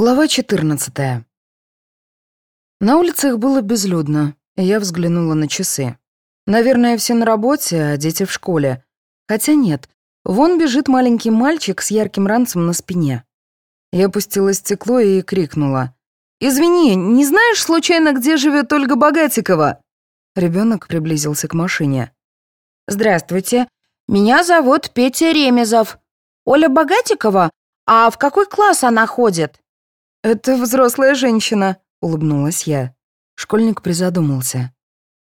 Глава 14. На улицах было безлюдно, и я взглянула на часы. Наверное, все на работе, а дети в школе. Хотя нет, вон бежит маленький мальчик с ярким ранцем на спине. Я опустила стекло и крикнула. «Извини, не знаешь, случайно, где живет Ольга Богатикова?» Ребенок приблизился к машине. «Здравствуйте, меня зовут Петя Ремезов. Оля Богатикова? А в какой класс она ходит?» «Это взрослая женщина», — улыбнулась я. Школьник призадумался.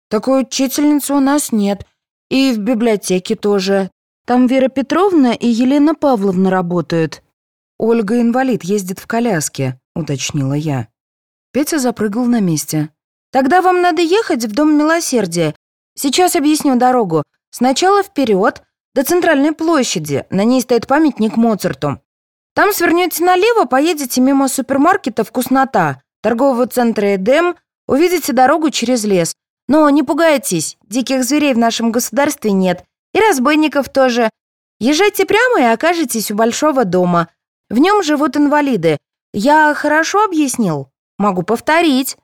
«Такой учительницы у нас нет. И в библиотеке тоже. Там Вера Петровна и Елена Павловна работают». «Ольга инвалид, ездит в коляске», — уточнила я. Петя запрыгал на месте. «Тогда вам надо ехать в Дом Милосердия. Сейчас объясню дорогу. Сначала вперед, до центральной площади. На ней стоит памятник Моцарту. Там свернете налево, поедете мимо супермаркета «Вкуснота», торгового центра «Эдем», увидите дорогу через лес. Но не пугайтесь, диких зверей в нашем государстве нет, и разбойников тоже. Езжайте прямо и окажетесь у большого дома. В нем живут инвалиды. Я хорошо объяснил? Могу повторить».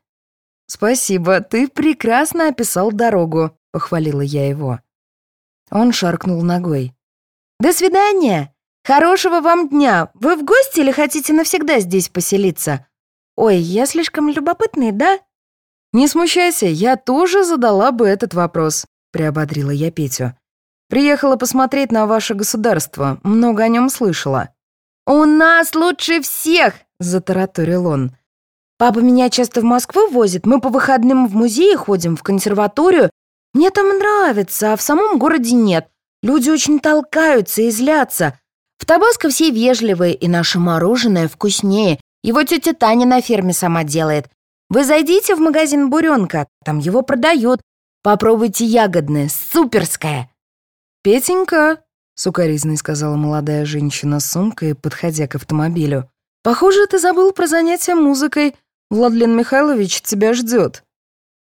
«Спасибо, ты прекрасно описал дорогу», — похвалила я его. Он шаркнул ногой. «До свидания!» «Хорошего вам дня! Вы в гости или хотите навсегда здесь поселиться? Ой, я слишком любопытный, да?» «Не смущайся, я тоже задала бы этот вопрос», — приободрила я Петю. «Приехала посмотреть на ваше государство, много о нем слышала». «У нас лучше всех!» — затараторил он. «Папа меня часто в Москву возит, мы по выходным в музей ходим, в консерваторию. Мне там нравится, а в самом городе нет. Люди очень толкаются и злятся. В Табаско все вежливые, и наше мороженое вкуснее. Его тетя Таня на ферме сама делает. Вы зайдите в магазин «Буренка», там его продают. Попробуйте ягодное, суперское. «Петенька», — сукоризной сказала молодая женщина с сумкой, подходя к автомобилю. «Похоже, ты забыл про занятия музыкой. Владлен Михайлович тебя ждет».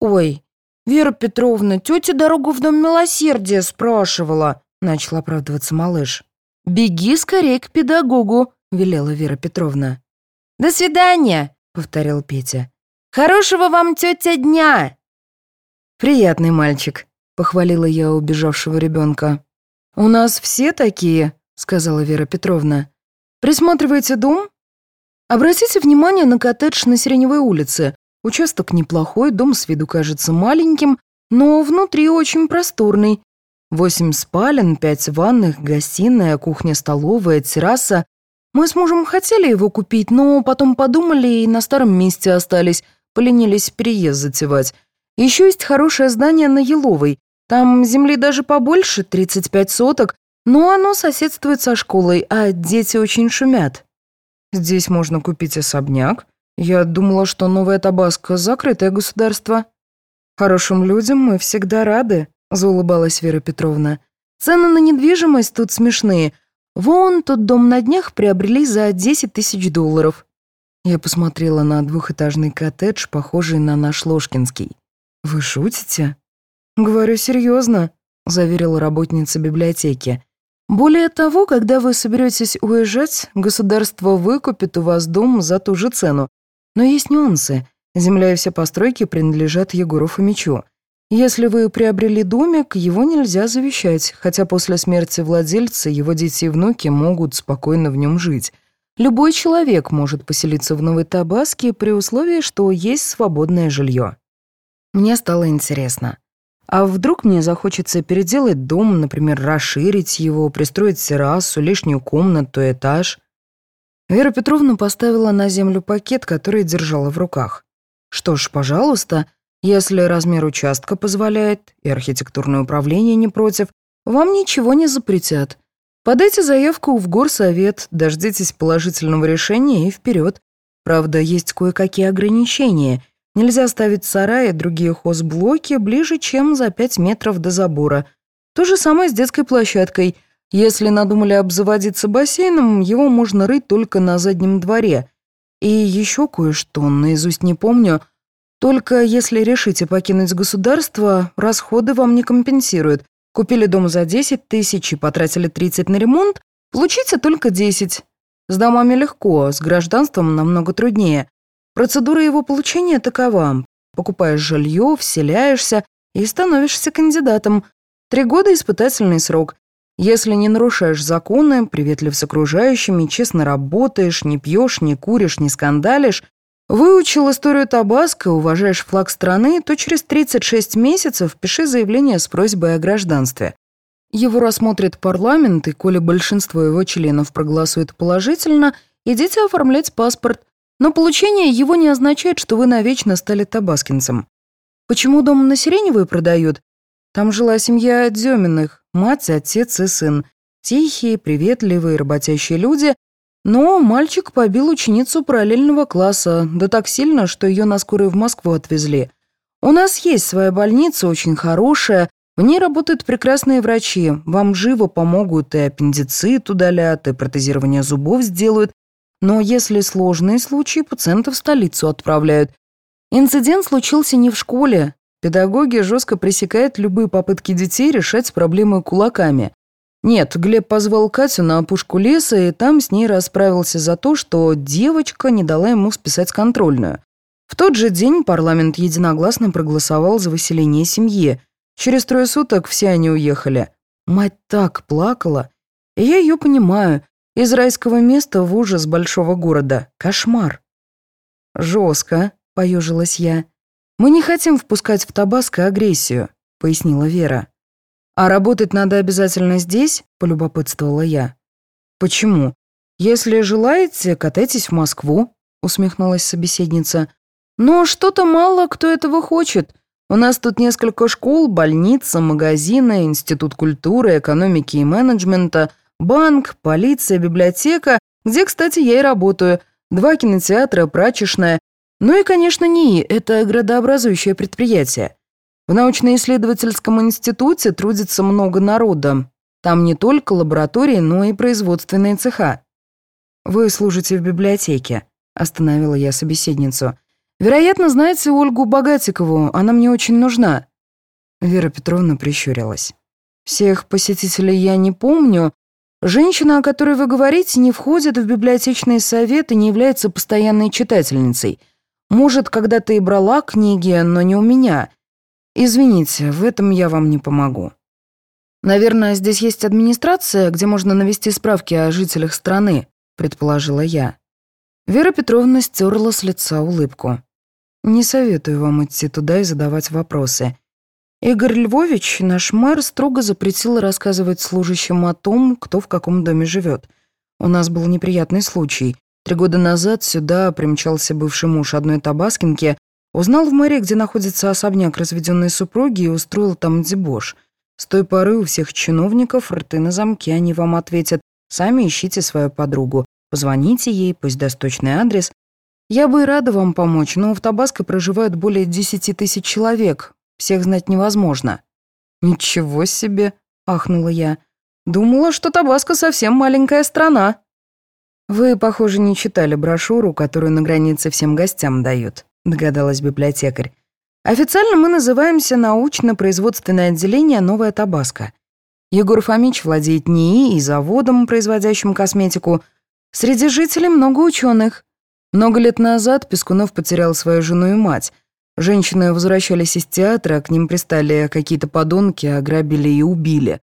«Ой, Вера Петровна, тетя дорогу в Дом Милосердия спрашивала», — начал оправдываться малыш. «Беги скорее к педагогу», — велела Вера Петровна. «До свидания», — повторил Петя. «Хорошего вам, тетя, дня!» «Приятный мальчик», — похвалила я убежавшего ребенка. «У нас все такие», — сказала Вера Петровна. «Присматривайте дом?» «Обратите внимание на коттедж на Сиреневой улице. Участок неплохой, дом с виду кажется маленьким, но внутри очень просторный. Восемь спален, пять ванных, гостиная, кухня-столовая, терраса. Мы с мужем хотели его купить, но потом подумали и на старом месте остались, поленились переезд затевать. Еще есть хорошее здание на Еловой. Там земли даже побольше, 35 соток, но оно соседствует со школой, а дети очень шумят. Здесь можно купить особняк. Я думала, что Новая Табаско — закрытое государство. Хорошим людям мы всегда рады. — заулыбалась Вера Петровна. «Цены на недвижимость тут смешные. Вон тот дом на днях приобрели за 10 тысяч долларов». Я посмотрела на двухэтажный коттедж, похожий на наш Ложкинский. «Вы шутите?» «Говорю серьезно», — заверила работница библиотеки. «Более того, когда вы соберетесь уезжать, государство выкупит у вас дом за ту же цену. Но есть нюансы. Земля и все постройки принадлежат Егору Фомичу. Если вы приобрели домик, его нельзя завещать, хотя после смерти владельца его дети и внуки могут спокойно в нем жить. Любой человек может поселиться в Новой Табаске при условии, что есть свободное жилье. Мне стало интересно. А вдруг мне захочется переделать дом, например, расширить его, пристроить террасу, лишнюю комнату, этаж? Вера Петровна поставила на землю пакет, который держала в руках. Что ж, пожалуйста, если размер участка позволяет и архитектурное управление не против, вам ничего не запретят. Подайте заявку в горсовет, дождитесь положительного решения и вперед. Правда, есть кое-какие ограничения. Нельзя ставить сараи и другие хозблоки ближе, чем за 5 метров до забора. То же самое с детской площадкой. Если надумали обзаводиться бассейном, его можно рыть только на заднем дворе. И еще кое-что, наизусть не помню – только если решите покинуть государство, расходы вам не компенсируют. Купили дом за 10 тысяч и потратили 30 на ремонт, получите только 10. С домами легко, с гражданством намного труднее. Процедура его получения такова. Покупаешь жилье, вселяешься и становишься кандидатом. Три года испытательный срок. Если не нарушаешь законы, приветлив с окружающими, честно работаешь, не пьешь, не куришь, не скандалишь, выучил историю Табаско, уважаешь флаг страны, то через 36 месяцев пиши заявление с просьбой о гражданстве. Его рассмотрит парламент, и коли большинство его членов проголосует положительно, идите оформлять паспорт. Но получение его не означает, что вы навечно стали табаскинцем. Почему дом на Сиреневой продают? Там жила семья Деминых, мать, отец и сын. Тихие, приветливые, работящие люди. Но мальчик побил ученицу параллельного класса, да так сильно, что ее на скорой в Москву отвезли. У нас есть своя больница, очень хорошая. В ней работают прекрасные врачи. Вам живо помогут и аппендицит удалят, и протезирование зубов сделают. Но если сложные случаи, пациентов в столицу отправляют. Инцидент случился не в школе, Педагоги жестко пресекают любые попытки детей решать проблемы кулаками. Нет, Глеб позвал Катю на опушку леса и там с ней расправился за то, что девочка не дала ему списать контрольную. В тот же день парламент единогласно проголосовал за выселение семьи. Через трое суток все они уехали. Мать так плакала. И я ее понимаю. Из райского места в ужас большого города. Кошмар. «Жестко», — поежилась я. «Мы не хотим впускать в Табаско агрессию», — пояснила Вера. «А работать надо обязательно здесь?» — полюбопытствовала я. «Почему? Если желаете, катайтесь в Москву», — усмехнулась собеседница. «Но что-то мало кто этого хочет. У нас тут несколько школ, больница, магазины, институт культуры, экономики и менеджмента, банк, полиция, библиотека, где, кстати, я и работаю, два кинотеатра, прачечная, ну и, конечно, НИИ – это градообразующее предприятие. В научно-исследовательском институте трудится много народа. Там не только лаборатории, но и производственные цеха. «Вы служите в библиотеке», – остановила я собеседницу. «Вероятно, знаете Ольгу Богатикову, она мне очень нужна». Вера Петровна прищурилась. «Всех посетителей я не помню. Женщина, о которой вы говорите, не входит в библиотечный совет и не является постоянной читательницей – может, когда-то и брала книги, но не у меня. Извините, в этом я вам не помогу. Наверное, здесь есть администрация, где можно навести справки о жителях страны, предположила я. Вера Петровна стерла с лица улыбку. Не советую вам идти туда и задавать вопросы. Игорь Львович, наш мэр, строго запретил рассказывать служащим о том, кто в каком доме живет. У нас был неприятный случай. Три года назад сюда примчался бывший муж одной табаскинки, узнал в мэрии, где находится особняк разведенной супруги, и устроил там дебош. С той поры у всех чиновников рты на замке, они вам ответят «Сами ищите свою подругу, позвоните ей, пусть даст точный адрес». Я бы и рада вам помочь, но в Табаско проживают более десяти тысяч человек, всех знать невозможно». «Ничего себе!» — ахнула я. «Думала, что Табаско совсем маленькая страна». «Вы, похоже, не читали брошюру, которую на границе всем гостям дают», — догадалась библиотекарь. «Официально мы называемся научно-производственное отделение «Новая Табаско». Егор Фомич владеет НИИ и заводом, производящим косметику. Среди жителей много ученых. Много лет назад Пескунов потерял свою жену и мать. Женщины возвращались из театра, к ним пристали какие-то подонки, ограбили и убили.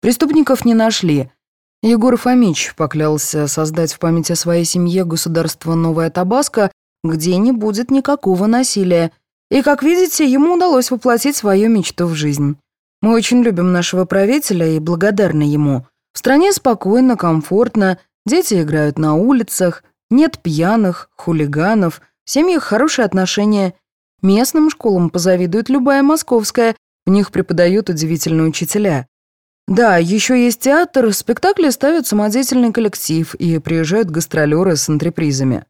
Преступников не нашли — Егор Фомич поклялся создать в память о своей семье государство Новая Табаско, где не будет никакого насилия. И, как видите, ему удалось воплотить свою мечту в жизнь. Мы очень любим нашего правителя и благодарны ему. В стране спокойно, комфортно, дети играют на улицах, нет пьяных, хулиганов, в семьях хорошие отношения. Местным школам позавидует любая московская, в них преподают удивительные учителя. Да, еще есть театр, спектакли ставят самодеятельный коллектив и приезжают гастролеры с антрепризами.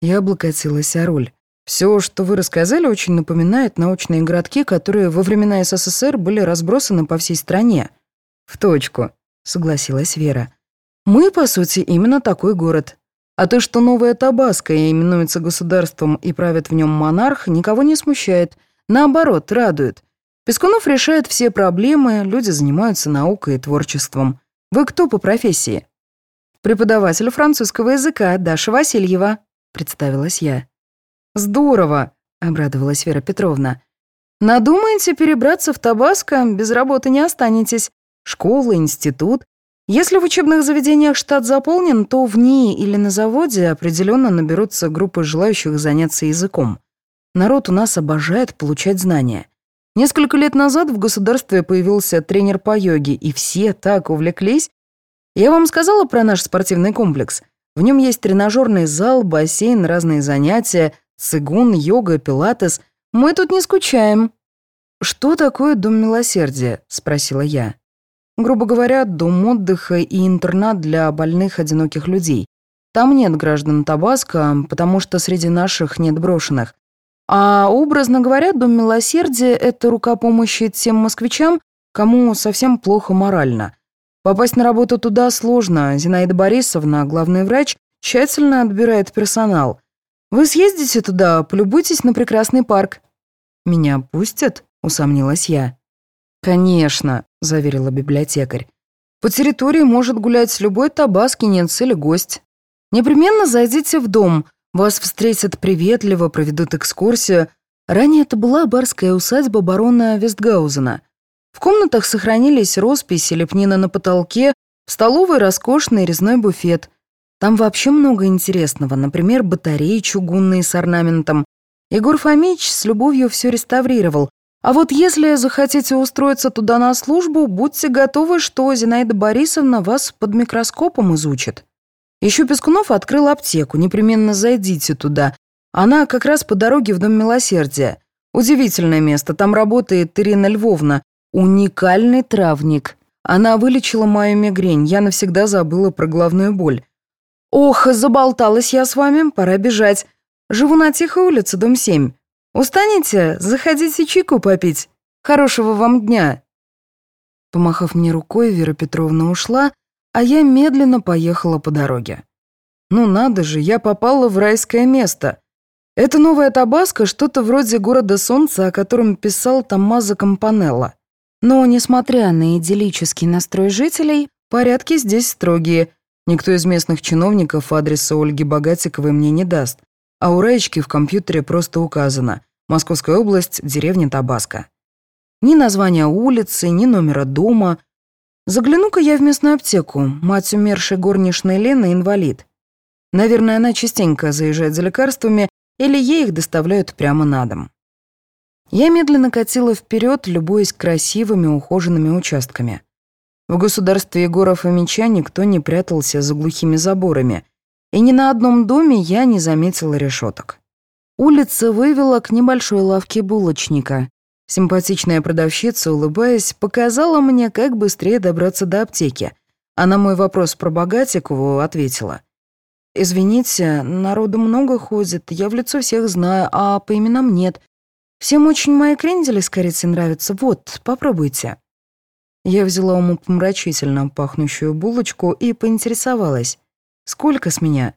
Я облокотилась о руль. Все, что вы рассказали, очень напоминает научные городки, которые во времена СССР были разбросаны по всей стране. В точку, согласилась Вера. Мы, по сути, именно такой город. А то, что новая Табаско именуется государством и правит в нем монарх, никого не смущает. Наоборот, радует. Пескунов решает все проблемы, люди занимаются наукой и творчеством. Вы кто по профессии? «Преподаватель французского языка Даша Васильева», — представилась я. «Здорово», — обрадовалась Вера Петровна. «Надумаете перебраться в Табаско, без работы не останетесь. Школа, институт. Если в учебных заведениях штат заполнен, то в НИИ или на заводе определенно наберутся группы желающих заняться языком. Народ у нас обожает получать знания. Несколько лет назад в государстве появился тренер по йоге, и все так увлеклись. Я вам сказала про наш спортивный комплекс. В нем есть тренажерный зал, бассейн, разные занятия, цигун, йога, пилатес. Мы тут не скучаем. «Что такое дом милосердия?» – спросила я. Грубо говоря, дом отдыха и интернат для больных одиноких людей. Там нет граждан Табаско, потому что среди наших нет брошенных. А образно говоря, дом милосердия – это рука помощи тем москвичам, кому совсем плохо морально. Попасть на работу туда сложно. Зинаида Борисовна, главный врач, тщательно отбирает персонал. Вы съездите туда, полюбуйтесь на прекрасный парк. «Меня пустят?» – усомнилась я. «Конечно», — заверила библиотекарь. «По территории может гулять любой табаскинец или гость. Непременно зайдите в дом, вас встретят приветливо, проведут экскурсию. Ранее это была барская усадьба барона Вестгаузена. В комнатах сохранились росписи, лепнина на потолке, в столовой роскошный резной буфет. Там вообще много интересного, например, батареи чугунные с орнаментом. Егор Фомич с любовью все реставрировал, а вот если захотите устроиться туда на службу, будьте готовы, что Зинаида Борисовна вас под микроскопом изучит. Еще Пескунов открыл аптеку, непременно зайдите туда. Она как раз по дороге в Дом Милосердия. Удивительное место, там работает Ирина Львовна, уникальный травник. Она вылечила мою мигрень, я навсегда забыла про головную боль. Ох, заболталась я с вами, пора бежать. Живу на Тихой улице, дом 7. Устанете? Заходите чайку попить. Хорошего вам дня!» Помахав мне рукой, Вера Петровна ушла, а я медленно поехала по дороге. Ну надо же, я попала в райское место. Это новая Табаско что-то вроде города солнца, о котором писал Томмазо Кампанелло. Но, несмотря на идиллический настрой жителей, порядки здесь строгие. Никто из местных чиновников адреса Ольги Богатиковой мне не даст а у Раечки в компьютере просто указано «Московская область, деревня Табаско». Ни названия улицы, ни номера дома. Загляну-ка я в местную аптеку. Мать умершей горничной Лены инвалид. Наверное, она частенько заезжает за лекарствами, или ей их доставляют прямо на дом. Я медленно катила вперед, любуясь красивыми ухоженными участками. В государстве Егоров и Меча никто не прятался за глухими заборами, и ни на одном доме я не заметила решеток. Улица вывела к небольшой лавке булочника. Симпатичная продавщица, улыбаясь, показала мне, как быстрее добраться до аптеки, а на мой вопрос про Богатикову ответила. «Извините, народу много ходит, я в лицо всех знаю, а по именам нет. Всем очень мои крендели с корицей нравятся, вот, попробуйте». Я взяла умопомрачительно пахнущую булочку и поинтересовалась. Сколько с меня?»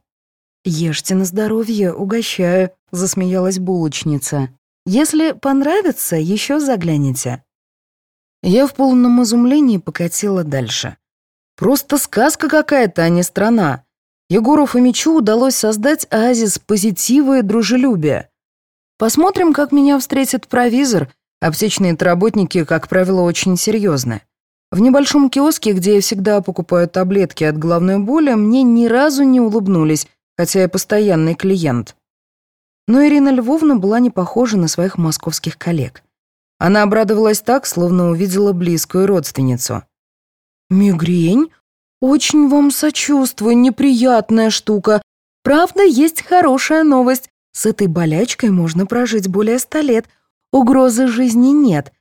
«Ешьте на здоровье, угощаю», — засмеялась булочница. «Если понравится, еще загляните». Я в полном изумлении покатила дальше. Просто сказка какая-то, а не страна. Егору Фомичу удалось создать оазис позитива и дружелюбия. Посмотрим, как меня встретит провизор. Аптечные работники, как правило, очень серьезны. В небольшом киоске, где я всегда покупаю таблетки от головной боли, мне ни разу не улыбнулись, хотя я постоянный клиент. Но Ирина Львовна была не похожа на своих московских коллег. Она обрадовалась так, словно увидела близкую родственницу. «Мигрень? Очень вам сочувствую, неприятная штука. Правда, есть хорошая новость. С этой болячкой можно прожить более ста лет. Угрозы жизни нет.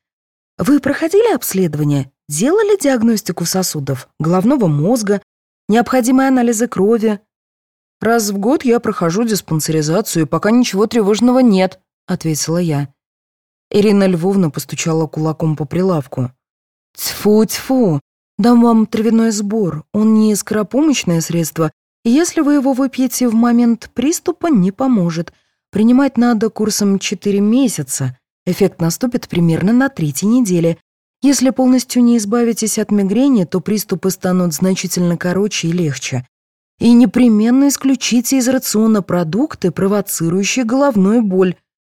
Вы проходили обследование? Делали диагностику сосудов, головного мозга, необходимые анализы крови? Раз в год я прохожу диспансеризацию, пока ничего тревожного нет, ответила я. Ирина Львовна постучала кулаком по прилавку. Тьфу-тьфу, дам вам травяной сбор, он не скоропомощное средство, и если вы его выпьете в момент приступа, не поможет. Принимать надо курсом 4 месяца. Эффект наступит примерно на третьей неделе, если полностью не избавитесь от мигрени, то приступы станут значительно короче и легче. И непременно исключите из рациона продукты, провоцирующие головную боль.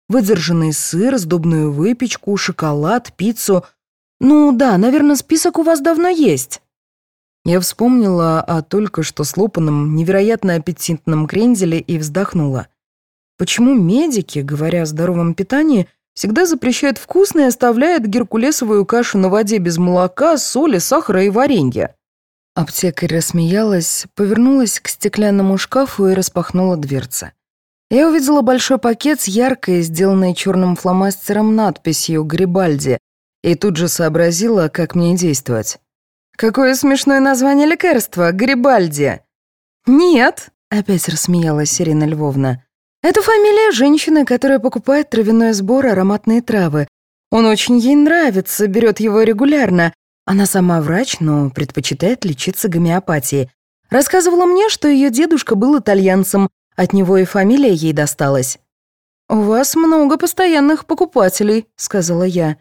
Выдержанный сыр, сдобную выпечку, шоколад, пиццу. Ну да, наверное, список у вас давно есть. Я вспомнила о только что слопанном, невероятно аппетитном кренделе и вздохнула. Почему медики, говоря о здоровом питании, всегда запрещают вкусно и оставляют геркулесовую кашу на воде без молока, соли, сахара и варенья? Аптекарь рассмеялась, повернулась к стеклянному шкафу и распахнула дверцы. Я увидела большой пакет с яркой, сделанной черным фломастером надписью «Грибальди», и тут же сообразила, как мне действовать. Какое смешное название лекарства, Грибальди. Нет, опять рассмеялась Ирина Львовна. Это фамилия женщины, которая покупает травяной сбор ароматные травы. Он очень ей нравится, берет его регулярно. Она сама врач, но предпочитает лечиться гомеопатией. Рассказывала мне, что ее дедушка был итальянцем, от него и фамилия ей досталась. «У вас много постоянных покупателей», — сказала я.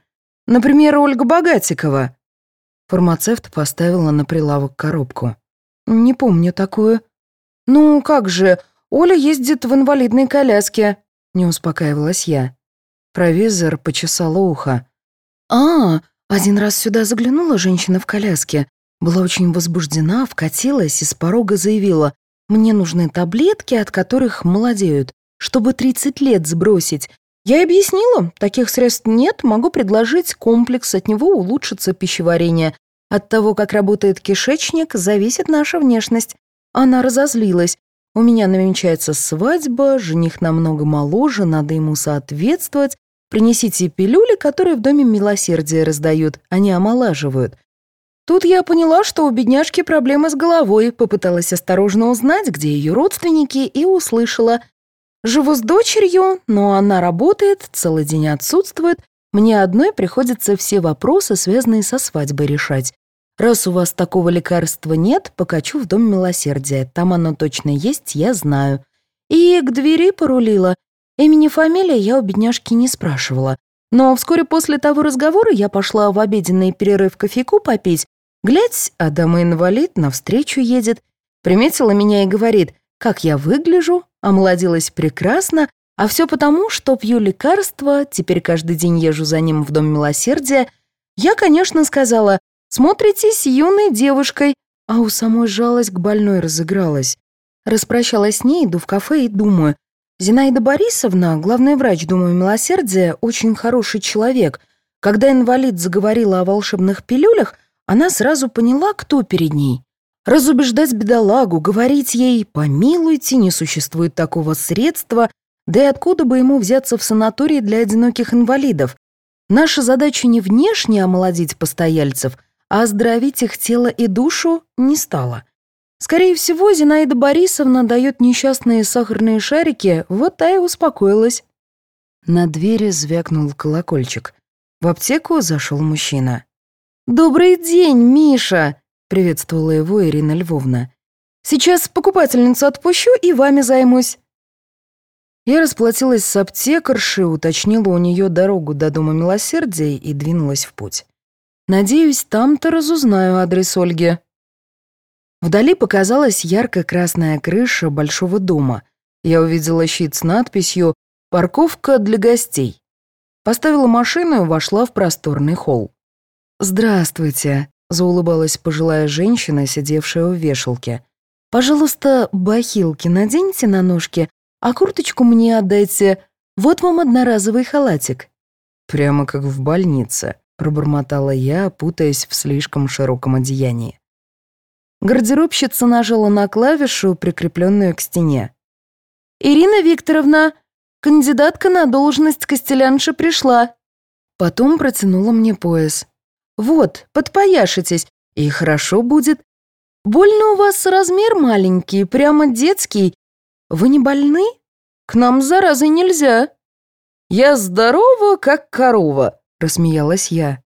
«Например, Ольга Богатикова». Фармацевт поставила на прилавок коробку. «Не помню такую». «Ну, как же, Оля ездит в инвалидной коляске», — не успокаивалась я. Провизор почесала ухо. «А, один раз сюда заглянула женщина в коляске. Была очень возбуждена, вкатилась и с порога заявила, «Мне нужны таблетки, от которых молодеют, чтобы 30 лет сбросить. Я объяснила, таких средств нет, могу предложить комплекс, от него улучшится пищеварение. От того, как работает кишечник, зависит наша внешность. Она разозлилась. У меня намечается свадьба, жених намного моложе, надо ему соответствовать. Принесите пилюли, которые в доме милосердия раздают, они омолаживают. Тут я поняла, что у бедняжки проблемы с головой, попыталась осторожно узнать, где ее родственники, и услышала – Живу с дочерью, но она работает, целый день отсутствует. Мне одной приходится все вопросы, связанные со свадьбой, решать. Раз у вас такого лекарства нет, покачу в Дом Милосердия. Там оно точно есть, я знаю. И к двери порулила. Имени фамилия я у бедняжки не спрашивала. Но вскоре после того разговора я пошла в обеденный перерыв кофейку попить. Глядь, а дама-инвалид навстречу едет. Приметила меня и говорит, как я выгляжу, омолодилась прекрасно, а все потому, что пью лекарства, теперь каждый день езжу за ним в Дом Милосердия. Я, конечно, сказала, смотритесь юной девушкой, а у самой жалость к больной разыгралась. Распрощалась с ней, иду в кафе и думаю, Зинаида Борисовна, главный врач Дома Милосердия, очень хороший человек. Когда инвалид заговорила о волшебных пилюлях, она сразу поняла, кто перед ней. Разубеждать бедолагу, говорить ей «помилуйте, не существует такого средства», да и откуда бы ему взяться в санатории для одиноких инвалидов? Наша задача не внешне омолодить постояльцев, а оздоровить их тело и душу не стала. Скорее всего, Зинаида Борисовна дает несчастные сахарные шарики, вот та и успокоилась. На двери звякнул колокольчик. В аптеку зашел мужчина. «Добрый день, Миша!» — приветствовала его Ирина Львовна. «Сейчас покупательницу отпущу и вами займусь». Я расплатилась с аптекаршей, уточнила у нее дорогу до Дома Милосердия и двинулась в путь. Надеюсь, там-то разузнаю адрес Ольги. Вдали показалась ярко-красная крыша большого дома. Я увидела щит с надписью «Парковка для гостей». Поставила машину и вошла в просторный холл. «Здравствуйте», заулыбалась пожилая женщина, сидевшая у вешалки. «Пожалуйста, бахилки наденьте на ножки, а курточку мне отдайте. Вот вам одноразовый халатик». «Прямо как в больнице», — пробормотала я, путаясь в слишком широком одеянии. Гардеробщица нажала на клавишу, прикрепленную к стене. «Ирина Викторовна, кандидатка на должность костелянши пришла». Потом протянула мне пояс. Вот, подпояшитесь, и хорошо будет. Больно у вас размер маленький, прямо детский. Вы не больны? К нам заразы нельзя. Я здорова, как корова, рассмеялась я.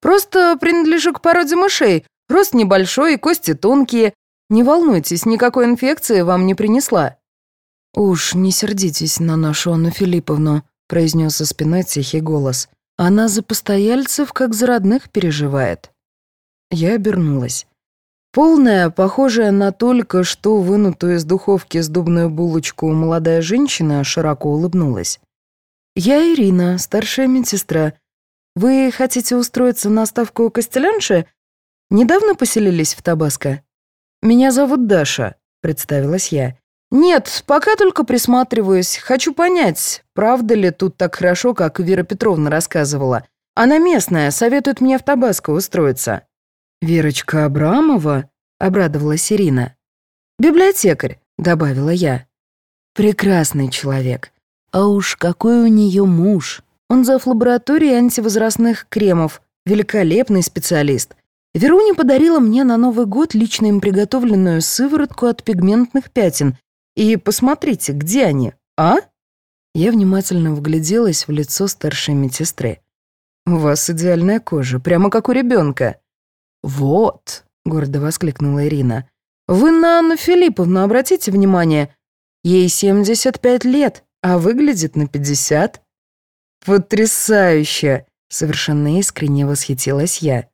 Просто принадлежу к породе мышей. Рост небольшой, кости тонкие. Не волнуйтесь, никакой инфекции вам не принесла. Уж не сердитесь на нашу Анну Филипповну, произнес со спиной тихий голос. Она за постояльцев, как за родных, переживает. Я обернулась. Полная, похожая на только что вынутую из духовки сдобную булочку молодая женщина широко улыбнулась. «Я Ирина, старшая медсестра. Вы хотите устроиться на ставку костелянши? Недавно поселились в Табаско?» «Меня зовут Даша», — представилась я. «Нет, пока только присматриваюсь. Хочу понять, правда ли тут так хорошо, как Вера Петровна рассказывала. Она местная, советует мне в Табаско устроиться». «Верочка Абрамова?» — обрадовалась Ирина. «Библиотекарь», — добавила я. «Прекрасный человек. А уж какой у нее муж. Он зав. лаборатории антивозрастных кремов. Великолепный специалист. Веруня подарила мне на Новый год лично им приготовленную сыворотку от пигментных пятен. И посмотрите, где они, а?» Я внимательно вгляделась в лицо старшей медсестры. «У вас идеальная кожа, прямо как у ребенка. «Вот», — гордо воскликнула Ирина, «вы на Анну Филипповну обратите внимание. Ей 75 лет, а выглядит на 50». «Потрясающе!» — совершенно искренне восхитилась я.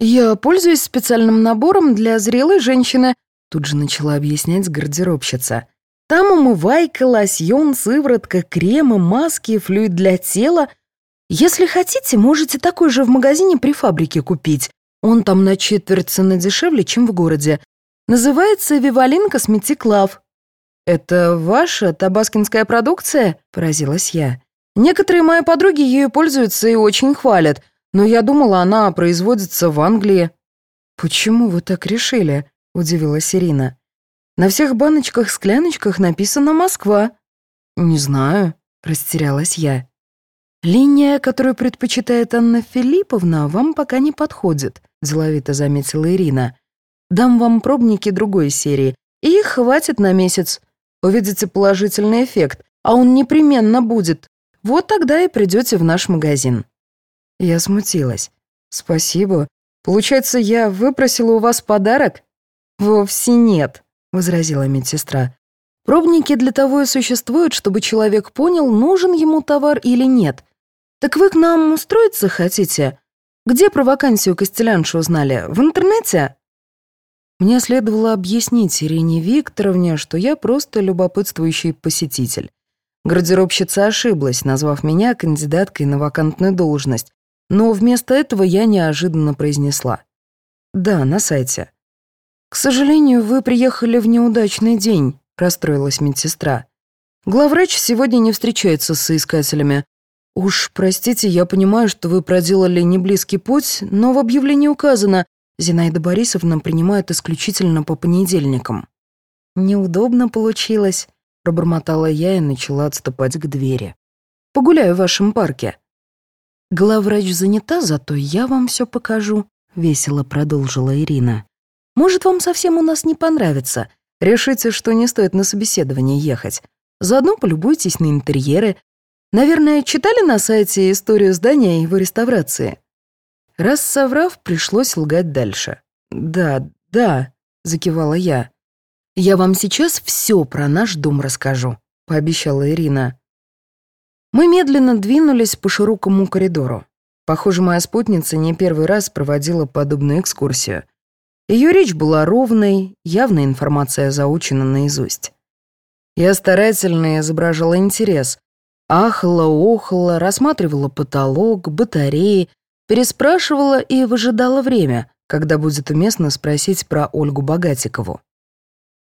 «Я пользуюсь специальным набором для зрелой женщины», — тут же начала объяснять гардеробщица. «Там умывайка, лосьон, сыворотка, кремы, маски, флюид для тела. Если хотите, можете такой же в магазине при фабрике купить. Он там на четверть цены дешевле, чем в городе. Называется «Вивалин Косметик Лав». «Это ваша табаскинская продукция?» – поразилась я. «Некоторые мои подруги ею пользуются и очень хвалят, но я думала, она производится в Англии». «Почему вы так решили?» – удивилась Ирина. «На всех баночках-скляночках написано «Москва». «Не знаю», – растерялась я. «Линия, которую предпочитает Анна Филипповна, вам пока не подходит», — деловито заметила Ирина. «Дам вам пробники другой серии, и их хватит на месяц. Увидите положительный эффект, а он непременно будет. Вот тогда и придете в наш магазин». Я смутилась. «Спасибо. Получается, я выпросила у вас подарок?» «Вовсе нет», — возразила медсестра. «Пробники для того и существуют, чтобы человек понял, нужен ему товар или нет. Так вы к нам устроиться хотите? Где про вакансию Костелянши узнали? В интернете?» Мне следовало объяснить Ирине Викторовне, что я просто любопытствующий посетитель. Гардеробщица ошиблась, назвав меня кандидаткой на вакантную должность, но вместо этого я неожиданно произнесла. «Да, на сайте». «К сожалению, вы приехали в неудачный день», — расстроилась медсестра. «Главврач сегодня не встречается с соискателями, «Уж простите, я понимаю, что вы проделали неблизкий путь, но в объявлении указано, Зинаида Борисовна принимает исключительно по понедельникам». «Неудобно получилось», — пробормотала я и начала отступать к двери. «Погуляю в вашем парке». «Главврач занята, зато я вам все покажу», — весело продолжила Ирина. «Может, вам совсем у нас не понравится. Решите, что не стоит на собеседование ехать. Заодно полюбуйтесь на интерьеры, Наверное, читали на сайте историю здания и его реставрации? Раз соврав, пришлось лгать дальше. «Да, да», — закивала я. «Я вам сейчас все про наш дом расскажу», — пообещала Ирина. Мы медленно двинулись по широкому коридору. Похоже, моя спутница не первый раз проводила подобную экскурсию. Ее речь была ровной, явная информация заучена наизусть. Я старательно изображала интерес, Ахала-охала, рассматривала потолок, батареи, переспрашивала и выжидала время, когда будет уместно спросить про Ольгу Богатикову.